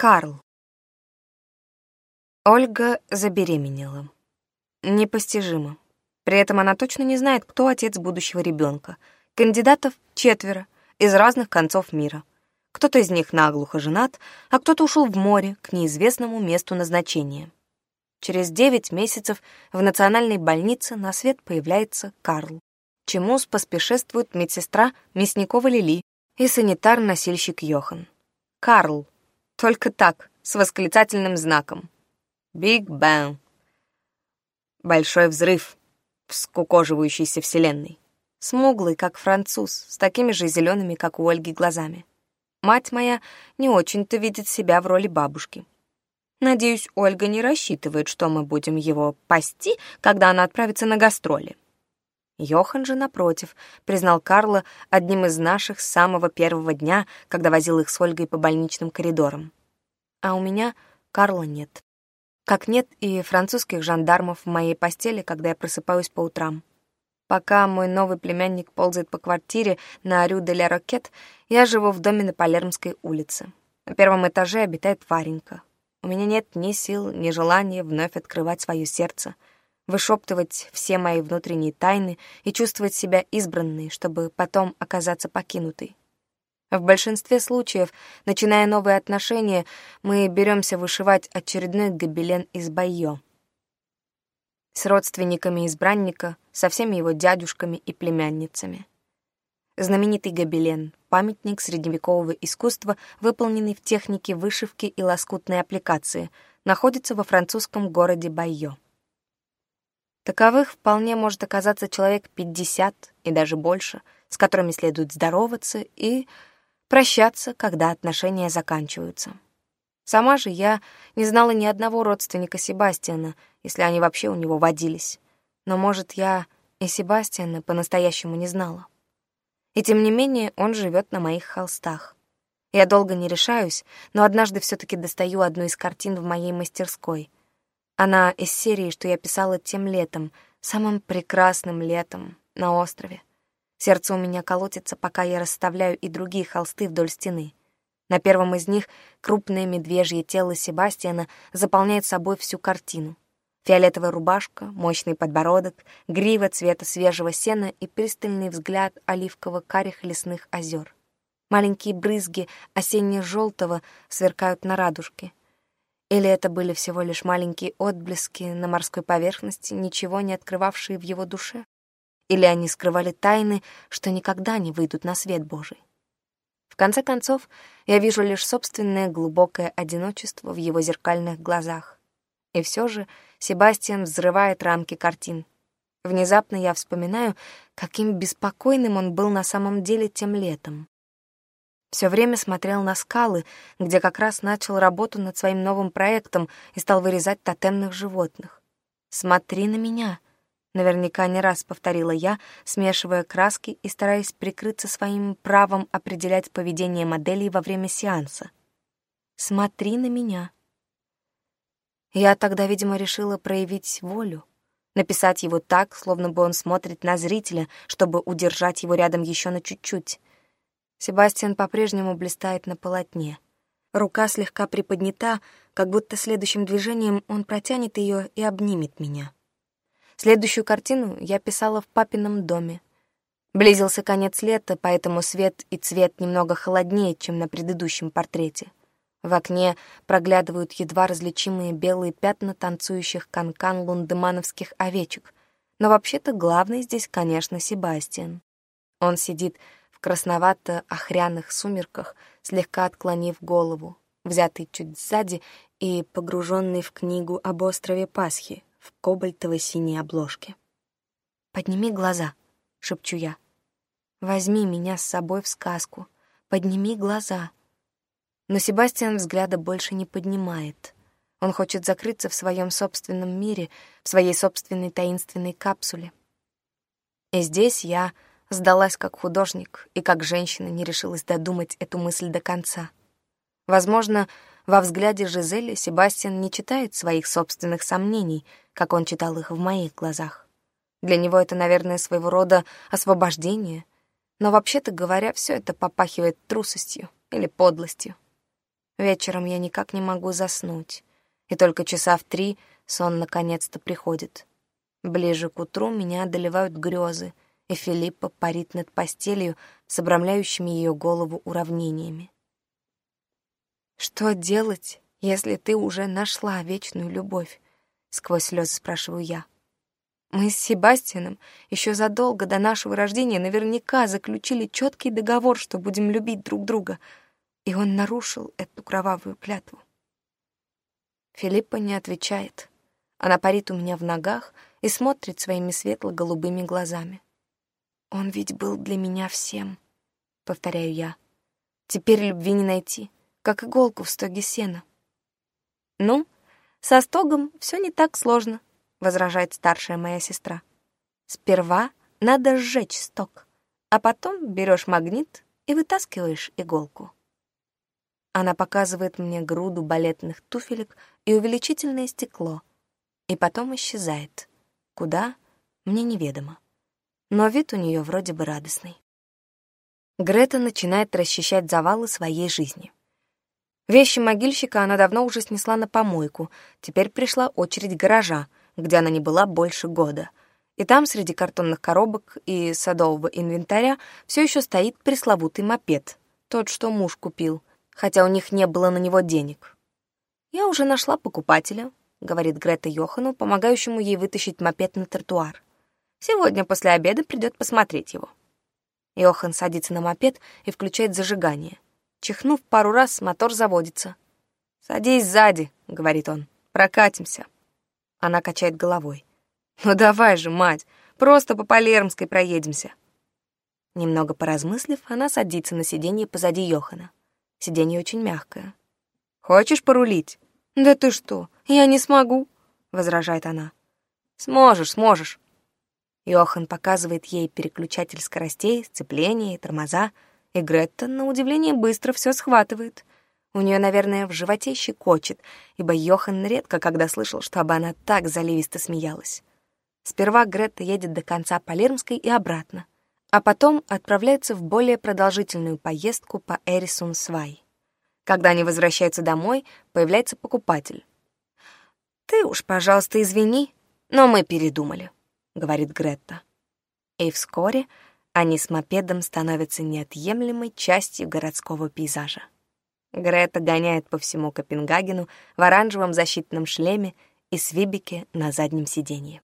Карл. Ольга забеременела. Непостижимо. При этом она точно не знает, кто отец будущего ребенка. Кандидатов четверо, из разных концов мира. Кто-то из них наглухо женат, а кто-то ушел в море к неизвестному месту назначения. Через девять месяцев в национальной больнице на свет появляется Карл, чему поспешествует медсестра Мясникова Лили и санитар-носильщик Йохан. Карл только так, с восклицательным знаком. Биг Бэн. Большой взрыв в скукоживающейся вселенной. Смуглый, как француз, с такими же зелеными, как у Ольги, глазами. Мать моя не очень-то видит себя в роли бабушки. Надеюсь, Ольга не рассчитывает, что мы будем его пасти, когда она отправится на гастроли. Йохан же, напротив, признал Карла одним из наших с самого первого дня, когда возил их с Ольгой по больничным коридорам. А у меня Карла нет. Как нет и французских жандармов в моей постели, когда я просыпаюсь по утрам. Пока мой новый племянник ползает по квартире на Рю де ля Рокет, я живу в доме на Палермской улице. На первом этаже обитает Варенька. У меня нет ни сил, ни желания вновь открывать свое сердце — вышептывать все мои внутренние тайны и чувствовать себя избранной, чтобы потом оказаться покинутой. В большинстве случаев, начиная новые отношения, мы беремся вышивать очередной гобелен из байо. С родственниками избранника, со всеми его дядюшками и племянницами. Знаменитый гобелен — памятник средневекового искусства, выполненный в технике вышивки и лоскутной аппликации, находится во французском городе Байо. Таковых вполне может оказаться человек 50 и даже больше, с которыми следует здороваться и прощаться, когда отношения заканчиваются. Сама же я не знала ни одного родственника Себастьяна, если они вообще у него водились. Но, может, я и Себастьяна по-настоящему не знала. И тем не менее он живет на моих холстах. Я долго не решаюсь, но однажды все таки достаю одну из картин в моей мастерской — она из серии, что я писала тем летом, самым прекрасным летом на острове. Сердце у меня колотится, пока я расставляю и другие холсты вдоль стены. На первом из них крупное медвежье тело Себастьяна заполняет собой всю картину. Фиолетовая рубашка, мощный подбородок, грива цвета свежего сена и пристальный взгляд оливково-карих лесных озер. Маленькие брызги осенне-желтого сверкают на радужке — или это были всего лишь маленькие отблески на морской поверхности, ничего не открывавшие в его душе? Или они скрывали тайны, что никогда не выйдут на свет Божий? В конце концов, я вижу лишь собственное глубокое одиночество в его зеркальных глазах. И все же Себастьян взрывает рамки картин. Внезапно я вспоминаю, каким беспокойным он был на самом деле тем летом все время смотрел на скалы, где как раз начал работу над своим новым проектом и стал вырезать тотемных животных. «Смотри на меня», — наверняка не раз повторила я, смешивая краски и стараясь прикрыться своим правом определять поведение моделей во время сеанса. «Смотри на меня». Я тогда, видимо, решила проявить волю, написать его так, словно бы он смотрит на зрителя, чтобы удержать его рядом еще на чуть-чуть. Себастьян по-прежнему блистает на полотне. Рука слегка приподнята, как будто следующим движением он протянет ее и обнимет меня. Следующую картину я писала в папином доме. Близился конец лета, поэтому свет и цвет немного холоднее, чем на предыдущем портрете. В окне проглядывают едва различимые белые пятна танцующих канкан лундемановских овечек. Но вообще-то главный здесь, конечно, Себастьян. Он сидит красновато-охряных э, сумерках, слегка отклонив голову, взятый чуть сзади и погруженный в книгу об острове Пасхи в кобальтовой синей обложке. «Подними глаза», — шепчу я. «Возьми меня с собой в сказку. Подними глаза». Но Себастьян взгляда больше не поднимает. Он хочет закрыться в своем собственном мире, в своей собственной таинственной капсуле. И здесь я сдалась как художник и как женщина не решилась додумать эту мысль до конца. Возможно, во взгляде Жизели Себастьян не читает своих собственных сомнений, как он читал их в моих глазах. Для него это, наверное, своего рода освобождение. Но вообще-то говоря, все это попахивает трусостью или подлостью. Вечером я никак не могу заснуть, и только часа в три сон наконец-то приходит. Ближе к утру меня одолевают грезы — и Филиппа парит над постелью с обрамляющими ее голову уравнениями. «Что делать, если ты уже нашла вечную любовь?» — сквозь слезы спрашиваю я. Мы с Себастьяном еще задолго до нашего рождения наверняка заключили четкий договор, что будем любить друг друга, и он нарушил эту кровавую клятву. Филиппа не отвечает. Она парит у меня в ногах и смотрит своими светло-голубыми глазами. «Он ведь был для меня всем», — повторяю я. «Теперь любви не найти, как иголку в стоге сена». «Ну, со стогом все не так сложно», — возражает старшая моя сестра. «Сперва надо сжечь сток, а потом берешь магнит и вытаскиваешь иголку». Она показывает мне груду балетных туфелек и увеличительное стекло, и потом исчезает. Куда — мне неведомо но вид у нее вроде бы радостный. Грета начинает расчищать завалы своей жизни. Вещи могильщика она давно уже снесла на помойку, теперь пришла очередь гаража, где она не была больше года. И там среди картонных коробок и садового инвентаря все еще стоит пресловутый мопед, тот, что муж купил, хотя у них не было на него денег. «Я уже нашла покупателя», — говорит Грета Йохану, помогающему ей вытащить мопед на тротуар. Сегодня после обеда придет посмотреть его». Йохан садится на мопед и включает зажигание. Чихнув пару раз, мотор заводится. «Садись сзади», — говорит он, — «прокатимся». Она качает головой. «Ну давай же, мать, просто по Палермской проедемся». Немного поразмыслив, она садится на сиденье позади Йохана. Сиденье очень мягкое. «Хочешь порулить?» «Да ты что, я не смогу», — возражает она. «Сможешь, сможешь. Йохан показывает ей переключатель скоростей, сцепление тормоза, и Гретта, на удивление, быстро все схватывает. У нее, наверное, в животе щекочет, ибо Йохан редко когда слышал, чтобы она так заливисто смеялась. Сперва Гретта едет до конца Палермской и обратно, а потом отправляется в более продолжительную поездку по Эрисун-Свай. Когда они возвращаются домой, появляется покупатель. «Ты уж, пожалуйста, извини, но мы передумали», — говорит Гретта. И вскоре они с мопедом становятся неотъемлемой частью городского пейзажа. Грета гоняет по всему Копенгагену в оранжевом защитном шлеме и с на заднем сиденье.